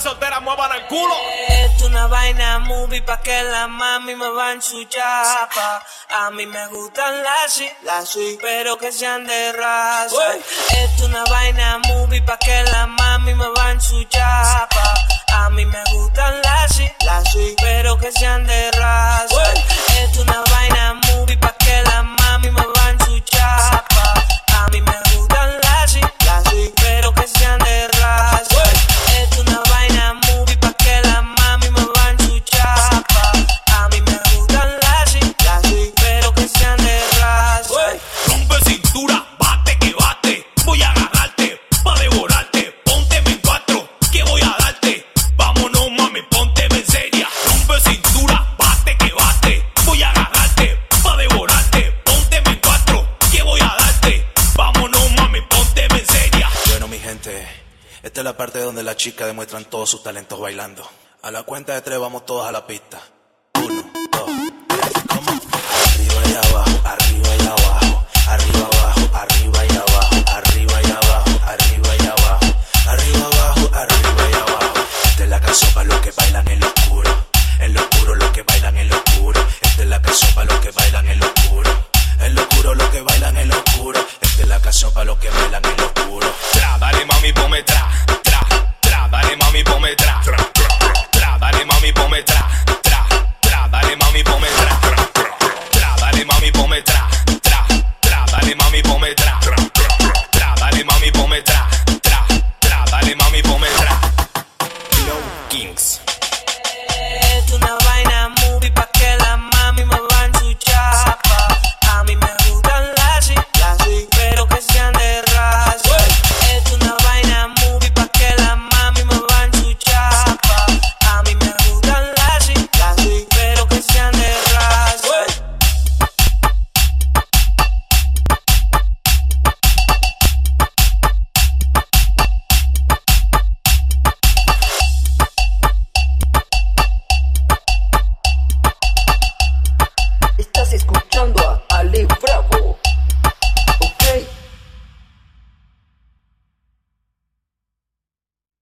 solteras muevan el culo. Es una vaina movie pa' que la mami me va en su chapa. A mí me gustan las las pero que sean de raza. Es una vaina movie pa' que la mami me va en su chapa. A mí me gustan las las pero que sean de Este, esta es la parte donde las chicas demuestran todos sus talentos bailando. A la cuenta de tres vamos todas a la pista. Uno, dos, tres, ¿cómo? Arriba y abajo, arriba y abajo, arriba abajo, arriba y abajo, arriba y abajo, arriba y abajo, arriba abajo, arriba y abajo. Esta es la canción para los que bailan en lo oscuro, en lo oscuro los que bailan en lo oscuro. Esta es la canción para los que bailan en lo oscuro, en lo oscuro los que bailan en lo oscuro. Esta es la canción para los que bailan en lo oscuro. booty, pa'